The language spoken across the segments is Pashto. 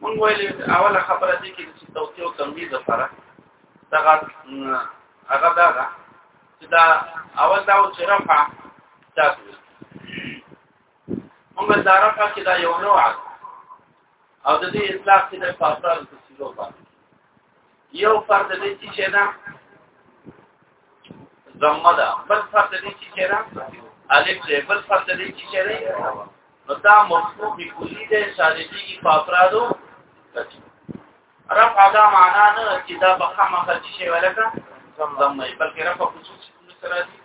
مونږ ویل اوله خبره دي کې چې توصیه او تمهید لپاره دا هغه دا ده چې دا اول دا چې رفع تاسو مونږ دا رفع کې دا یو نوع او د دې اطلاق کې د فاصله یو فرد دې چې شه ده ضمه ده بل فرد دې چې شه ده الف دې بل فرد دې چې شه ده نو دا مفهوم کلی دې شالېږي په افرادو رفع دا معنا نه چې دا په خامه خدي شي ولکه ضمه بلکې رفع خصوصي سره دي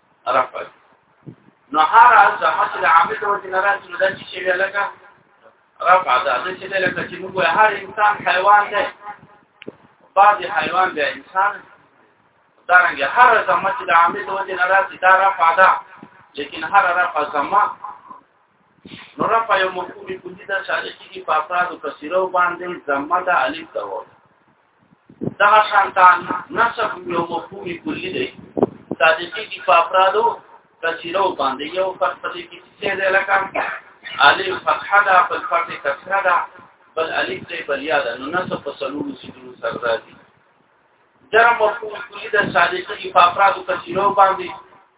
رفع نو هر از چې د عامل د وجه نه راځي نو دا چې شی لکه رفع ده د چې لکه چې موږ هر انسان حیوان دی بعض حیوان دی انسان دارنګ هر زمه چې د عامل د وجه نه راځي دا رفع ده لیکن هر رفع زمه نو رفع یو مفهوم کلی ده چې هغه کې په افراد او کثیرو باندې زمه ده الف ده دا شانتان نسب یو مفهوم کلی دی صادقی کی په افرادو کثیرو باندې یو فرق پدې کې څه دی لکه الف فتحه ده بل فرق کسره ده بل الف دی بل یا ده نو نسب په سلوو سیدو سره راځي جرم مفهوم کلی ده صادقی کی په افرادو کثیرو باندې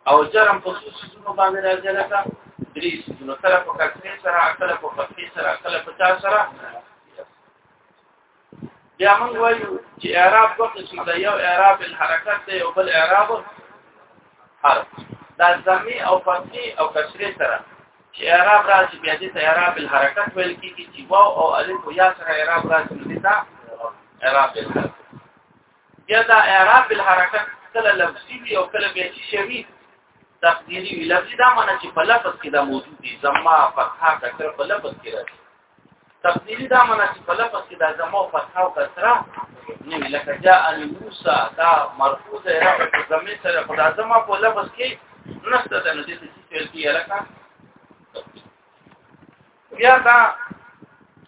او جرم په څو سیدونو باندې راځي لکه درې سیدونو کله په کسره سره کله په فتحه سره کله په چا سره بیا موږ وایو چې اعراب دوه قسمه ده یو اعراب الحرکت دی او بل اعراب حرف دا زمي او فتحي او کسري سره چې اعراب راځي بیا دې ته اعراب الحرکت ویل کیږي چې واو او الف او یا سره اعراب راځي نو دې ته اعراب الحرکت بیا دا اعراب الحرکت کله لفظي وي او کله بیا چې شوي تقديري وي لفظي دا معنی چې په لفظ کې دا موجود دي زما فتحه کسر په لفظ کې راځي تقدیری دا معنا چې په لفظ کې دا زمو فتحه او کسره نه لکه جاء موسی دا مرفوع ده رفع زمي سره خدا زمو په لفظ کې نشته د نو دې چې فعل کې لکه بیا دا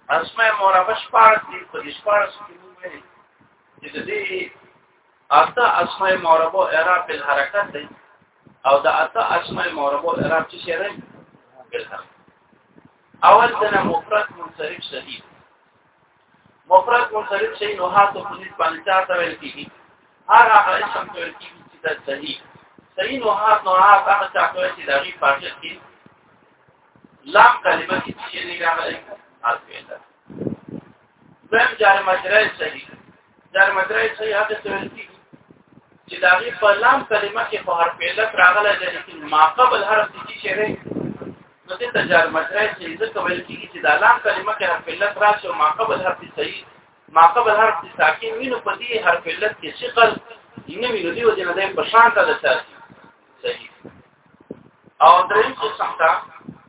اسماء مرابه شپارس دي په شپارس کې موږ ویلي چې د دې اته اسماء مرابه اعراب بالحرکت دي او دا اته اسماء مرابه اعراب چې شي راځي بالحرکت اول دنا مفرد منصرف صحیح مفرد منصرف صحیح نو هاتو په دې باندې چاته ویل کیږي هر هغه اسم ته ویل کیږي چې دا صحیح صحیح نو هات نو هات هغه چاته ویل چې دا غي فاجعه کې لام کلمه کې چې نه راغلي هات ویل دیم جار مجرای صحیح جار مجرای صحیح هغه څه ویل کیږي چې دا غي په لام کلمه کې په حرف علت راغلی دی چې ما قبل حرف دي چې دی نو دې تجار مجرای صحیح ځکه ویل کیږي چې دا لام کلمه کې حرف علت راشي او ما قبل حرف صحیح ما قبل حرف ساکن وینو په دې حرف علت کې ثقل نه وینو دی او دې نه په شان ته ده صحیح او دریم څه څنګه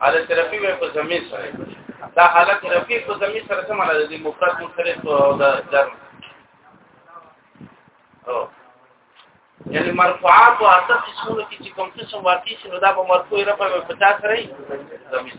علي ترفی وې په زمين سره دا حالت ترفی په زمين سره څه معنی دی مفرد مفرد او دا جر او یعنی مرفوعات او اته قسمونه کې چې کوم څه واقع شي نو دا به مرفوع رفع په پتا سره زمين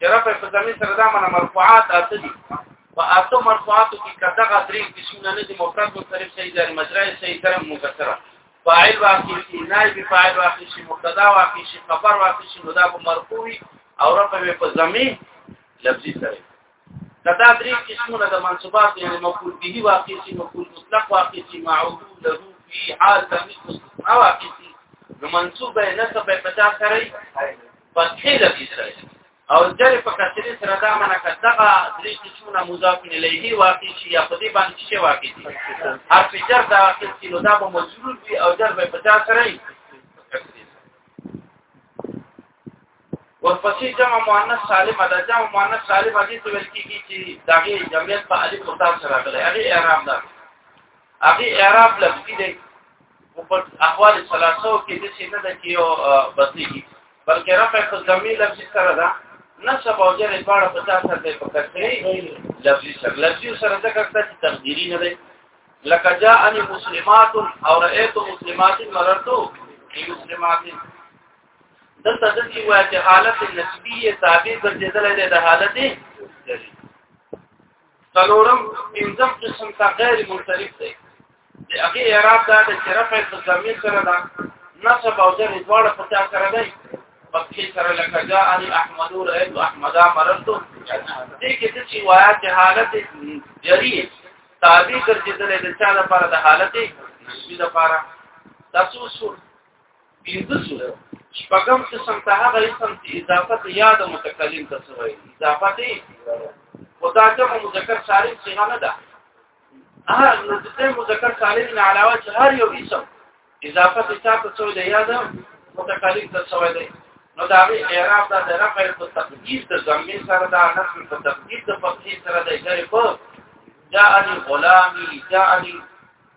چې رفع په زمين سره دا معنا مرفوعات اته دي په اته مرفوعاتو کې کداغه درې قسمونه نه دي مفرد او طرف صحیح جاری مجرا صحیح ترم مکسره فاعل واقع شي نائب فاعل واقع شي مبتدا واقع شي خبر واقع شي نو دا به مرفوعي او رفع په زمين لفظي سره کدا درې قسمونه د منصوبات یعنی مفعول به واقع شي مفعول مطلق واقع شي معوض له فی حال تمیز او عقیدی نو منصوب به نسب به پچا سره فتحې د دې سره او جر په کثرې سره دا معنا کتهغه درې چې څونه مضاف الیه واقع شي یا په دې باندې چې واقع شي هر په جر دا اخر کې نو دا به مجرور وي او جر به په تاسو سره ورپسې جمع مؤنث سالم دا جمع مؤنث سالم دې څه ویل کیږي چې داغه جمعیت په الف او تاسو سره غلي هغه اعراب ده هغه اعراب لفظي دی په احوال ثلاثه کې د څه نه د کیو بدلیږي بلکې رفع په ضمي لفظي سره ده نسب او جر دواړه په تاسو سره په کتلې لفظي سره لفظي سره ځکه چې تقديري نه ده لکه جاء ان مسلمات او رأيت مسلمات مررت مسلمات دلته د دې وایي چې حالت نسبیه تابع ګرځیدل د حالت څلورم پنځم قسم ته غیر منصرف دی د هغه اعراب دا د طرف په ضمیر سره دا نصب او جر دواړه په چا سره دی پکې سره لکه جاء علی احمد رأيت احمد مررت دې کې چې وایا چې حالت جری تابع ګرځیدل د چا لپاره د حالت دې لپاره تاسو پنځه سوره شپږم قسم ته هغه اسم چې اضافت یاد متکلم ته سوی اضافت خدا ته مذکر سالم څنګه نه ده ها نو د مذکر سالم نه علاوه چې هر یو اسم اضافت چا ته سوی دی یاد متکلم ته سوی دی نو دا به اعراب دا د رفع په تقدیر د ضمیر سره دا نصب په تقدیر د فقیر سره د جری په جاء الغلامی جاء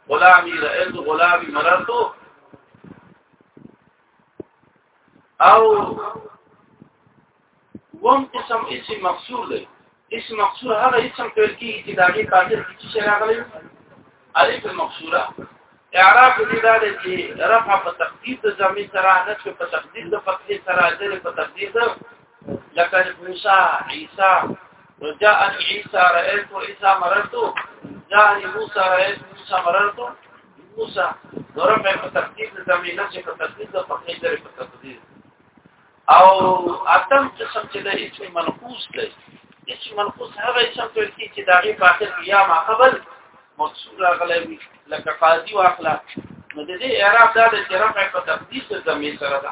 غلامی رئیس غلامی مرتو او وم قسم اسم مقصور دی اسم مقصور هغه اسم پیل کیږي چې داګه قاتل کې څه راغلی الف المقصوره اعراب دې دا دی چې رفع په تقدیر د زمي سره نه چې په تقدیر د فتحې سره اجر په تقدیر لکه موسی عیسی رجاء عیسی رأيت عیسی مررت جاء موسی رأيت موسی مررت موسی ضرب په تقدیر د زمينه چې په تقدیر د فقې درې په تقدیر او اتم قسم چې د اسم منقوص دی اسم منقوص هغه اسم ته کی چې داغه په اخر کې یا ما قبل مقصور راغلی وي لکه قاضي واخلا نو د دې اعراب دا د چې رفع په تقدیر د زمين سره ده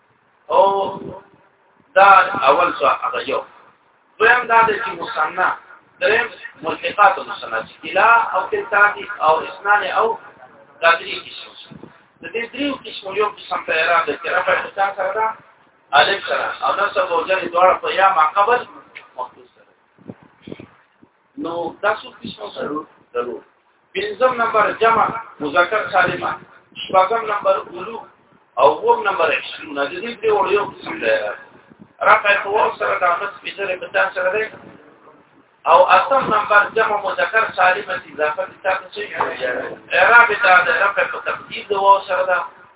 او دا اول څه هغه یو دویم دا دی چې مصنع دریم ملحقات مصنع چې الا او تلتاتی او اسنان او قادری قسم د دې دریو قسم یو قسم ته اعراب د کړه په څنګه سره دا الف سره او نصب او جر دواړه په یا مقبل نو دا څو قسمه سره درو پنځم نمبر جمع مذکر سالمه شپږم نمبر اولو او ووم نمبر 20 د دې په وړ یو قسم دی رفع قوه سره د عمل سپیشل په تاسو سره دی او اتم نمبر جمع مذکر سالمه اضافه د تاسو چې اعراب دا د رفع په تقدیر د وو سره ده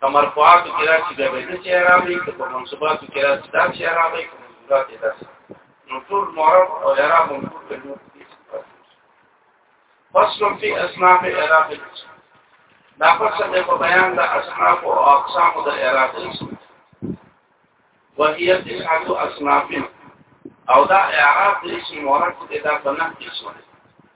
کمرفوعات کې راځي بیا به د چې راځي که په منصوبات کې راځي دا چې راځي په منصوبات کې راځي نو ټول معرب او اعراب هم ټول نور دي فصل فی اصناف اعراب دا فصل د بیان د اصناف او اقسام د اعراب وهي تسعه اصناف او دا اعراب د اسم معرب کې دا بنه کې شوی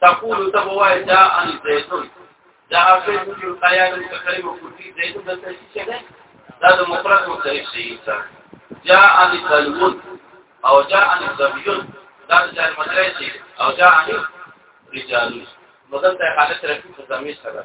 تقول تبوای جاء ان زيتون جاء زيتون یو قیاد متکلم او کوتی زيتون د تشریح شګه دا د مفرد مختلف شي انسان جاء ان زلون او جاء ان زبيون دا د جار مدري شي او جاء ان رجال مدته حالت رفیق زمي سره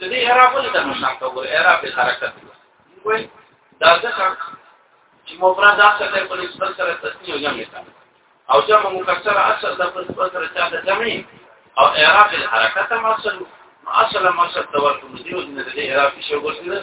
د دې اعراب ولې د مشان ته وګوره اعراب د حرکت وي دا ځکه چې مفرد اصل له په نسبت سره تسنیه جمع ده او جمع مکسر اصل د په نسبت سره چا د جمع او اعراب د حرکت هم اصل اصل مقصد د ورته مدیو د دې اعراب شی وګورئ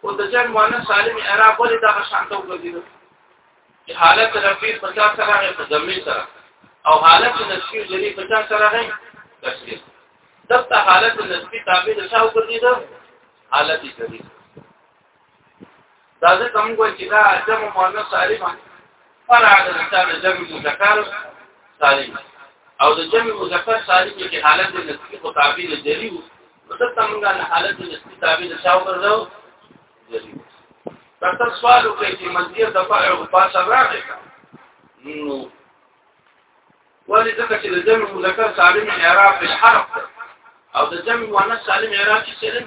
خو د جمع مؤنث سالم اعراب ولې دا شانته وګرځیدو چې حالت رفیع په چا سره غي په ضمیر سره او حالت نسبی او جری په چا سره غي تشریح دغه حالت نسبی تابع د شاو ګرځیدو حالت جری دا ځکه موږ چې دا جمع مؤنث سالم فرع د انسان جمع مذکر سالم او د جمع مذکر سالم کې حالت نسبی او تابع جری وو دلته موږ نه حالت د نسبي تابع د شاو ګرځو تاسو سوال وکړئ چې منځي د فرع او پاس راغی نو ولې ځکه چې د جمع مذکر سالم اعراب په حرف او د جمع مؤنث سالم اعراب چې سالم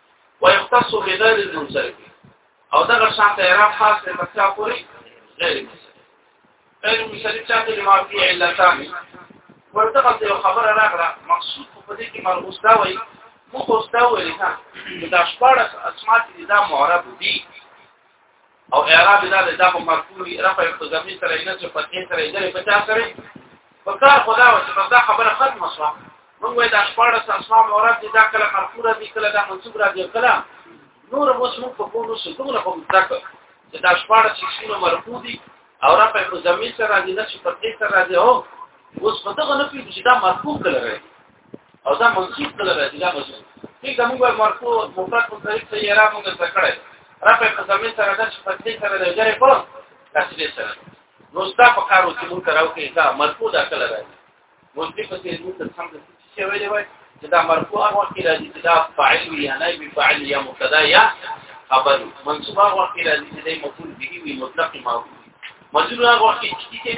ويختص بغير المنصرف او دغه شان ته اعراب خاص دی په څا پوری غیر منصرف غیر منصرف چا ته ما فی علتان ورته ته یو خبر راغله مقصود په دې کې مرغوس دا وایي مو خو دا وایي دا شپاره اسماء دي دا معرب دي او اعراب دا د دغه مرکوي رفع په زمين سره نه چې په کې سره یې په چا سره په کار خدا او چې دا خبره ختمه شو موږ وایو دا شپاره اسماء اورات دي دا کله مرکوره دي کله دا منصوب را دي کله نور اوس موږ په کوو څه دومره په متکه چې دا شپاره چې شنو مرکو دي او رفع په زمين سره دي نه چې په کې سره دي او اوس په دغه نه پیږي چې دا مرکو کله راځي او دا منصوب کله راځي دا منصوب دې کوم ګور مرفوع مفرد په طریق ته یې را مونږ ته کړه رفع په زمين سره د شفتې سره د جره په تسلیه سره نو ستا په کارو کې مونږ راو کې دا مرفوع دا کله راځي مونږ په دې مونږ ته سم د څه ویلې وای چې دا مرفوع هغه وخت راځي چې دا فاعل وي یا نائب فاعل یا مبتدا یا خبر منصوب هغه وخت راځي چې دا مفعول به وي مطلق معروف مجرور هغه وخت چې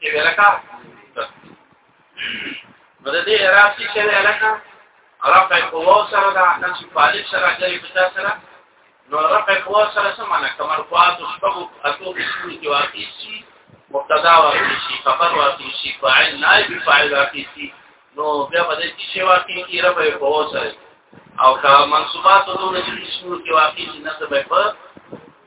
چې ولکه نو د دې اعراب چې څه دی لکه رفع قوا سره دا نصب فالب سره کوي بچا سره نو رفع قوا سره څه معنی کمر قوا د شپږ اتو بشو کې واقع شي مبتدا واقع شي خبر واقع شي فاعل نائب فاعل واقع شي نو بیا باندې چې شی واقع کی رفع قوا سره او که منصوبات دوه چې شنو کې واقع شي نصب په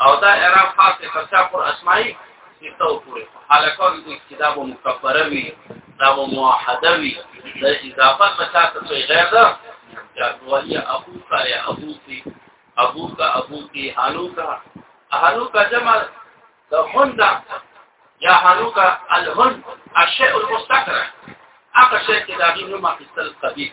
او دا اعراب خاص دی پر چا پر اسماعي سته او پورې حالکه د کتاب مکبره وي دا موحده وي د اضافه مچا ته غیر ده یا ولی ابو کا یا ابو کی ابو کا ابو کی حالو کا حالو کا جمع د هند یا حالو کا الهند الشیء المستقر هغه شی چې دا غي نو ما خپل قبیح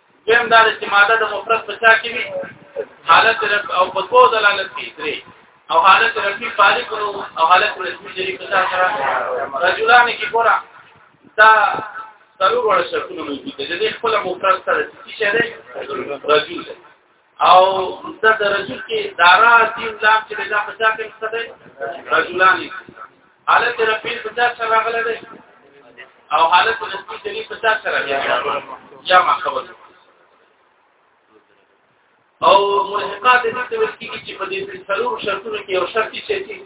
دیم دا چې ماده د مفرد په چا کې وي حالت رب او په دوه دلالت کوي درې او حالت ربي فارق او حالت رسمي جری په چا سره رجلان کې ګورا دا ضرور وړ شرطونه موجود دي د خپل مفرد سره چې شه ده رجل او دا د رجل کې دارا دین لام چې دا په ځا کې څه دی رجلان حالت رفیل په ځا سره راغلی دی او حالت نسبی دلی په ځا سره یا ما خبر او ملحقات دې ته ویل کېږي چې په دې څلور شرطونو کې یو شرط چې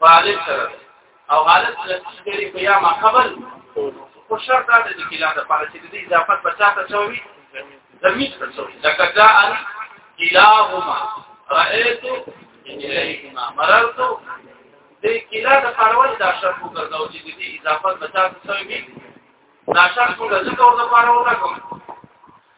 فاعل سره او حالت نفسي کړي په یا ما قبل خو شرط دا دی چې لا د پاره چې د اضافه بچا ته شوی زمين ته شوی لکه جاء الهما رأيت اليهما مررت د کلا د پرول دا شرط وګرځاو چې د اضافه بچا ته شوی دا شرط موږ ځکه ورته پاره وکړو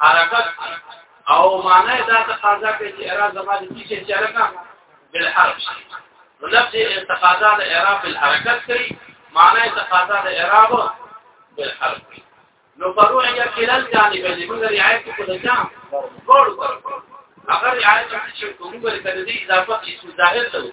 حرکت او معنی دا تقاضا کوي چې اعراب زما د څه چې لکه بالحرف نو لفظ تقاضا د اعراب بالحرکت کوي معنی تقاضا د اعراب بالحرف کوي نو فروع یا کلن جانب دې موږ رعایت کو د چا ګور ګور اگر رعایت چې کومه لري کړي اضافه چې ظاهر ته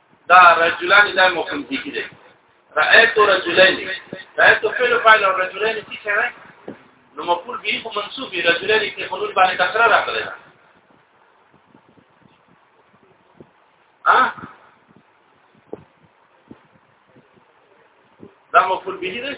دا رجلان دا مفهوم دي کېږي رأيت رجلين رأيت فعل فاعل رجلين څه شوی نو مفعول به خو منصوب رجلين کې خلود باندې تکرار راغلی ها دا مفعول به دی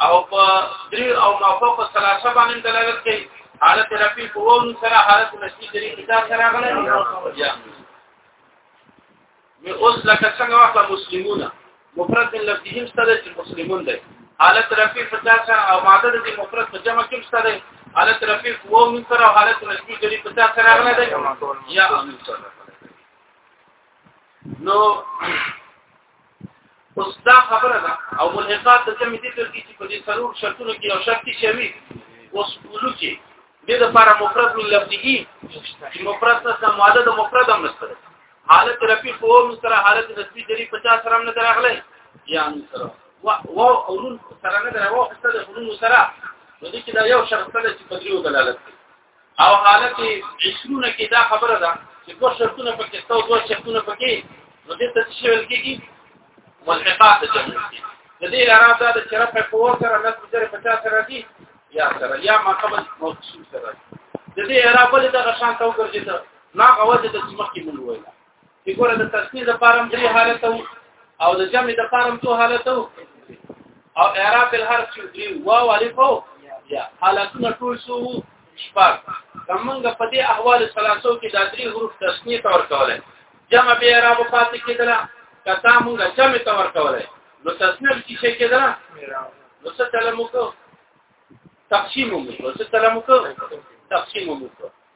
او په درې او مافوق ثلاثه باندې دلالت کوي حالت رفیع قوون سره حالت نسبی درې کتاب سره غلې یا می اوس لکه څنګه واخل مسلمانونه مفرد من لفظهم سره چې مسلمون دی حالت رفیع په تاسو سره او ماده د مفرد په جمع کې سره دی حالت رفیع قوون سره او حالت نسبی درې په تاسو سره غلې دی یا نو اوس دا خبره ده او ملحقات د کوم ذکر کې چې په دې څلور شرطونو کې یو شرط کې شوی اوس بولو کې د لپاره مفرد من لفظي چې مفرد څخه ماده د مفرد هم نشته حالت رفیع فو سره حالت نسبی جری 50 سره نه دراغله یا سره و او اولون سره نه دراغله خسته د اولون سره نو دې کې دا یو شرط ده چې په دریو دلالت کوي او حالت 20 کې دا خبره ده چې دوه شرطونه پکې ستو دوه شرطونه پکې نو دې ته څه ویل کېږي ملحقات د جمع کې د دې لاره دا چې رب په ور سره نه ستاره 50 سره دي یا سره یا ما قبل موصول سره د دې عربه د غشان تو ګرځي ته نا غوځي د سمخ کې مونږ وایي چې ګوره د تسنیه د فارم درې حالت او د جمع د فارم څو حالت او اعراب الحرف چې درې واو الف او یا حالتونه ټول شو شپږ کومنګ په دې احوال ثلاثو کې د درې حروف تسنیه تور کوله جمع به اعراب پاتې کېدله کته مونږ جمع تور کوله نو تسنیه کې څه کېدله نو څه تلمو کو تقسیم مو کو څه تلمو کو تقسیم مو کو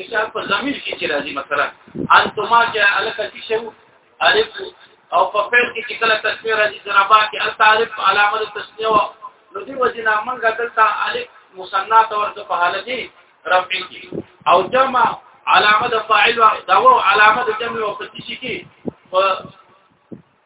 مثال په ضمیر کې چې راځي مثلا انتما چې الکه چې شو الف او په فعل کې چې کله تسمیه راځي ضربا کې التعرف علامه تسمیه و نو دی وجنا منګه دلته الف مصنع تور د په حالت دی رفع کې او جمع علامه د فاعل او داو علامه د جمع او په تشي کې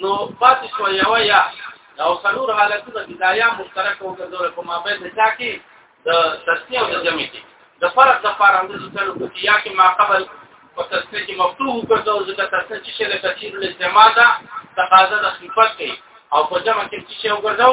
نو پاتې شو یو یا او څلور حالتونه د دایا مشترک او ګرځول په مابین د چا کې د تسنیه او د جمع کې د فرق د فرق اندر څلو په یا کې ما قبل په تسنیه کې مفتوح ګرځو ځکه تسنیه چې له کثیر له جمع ده تقاضا د خفت کوي او په جمع کې چې وګرځو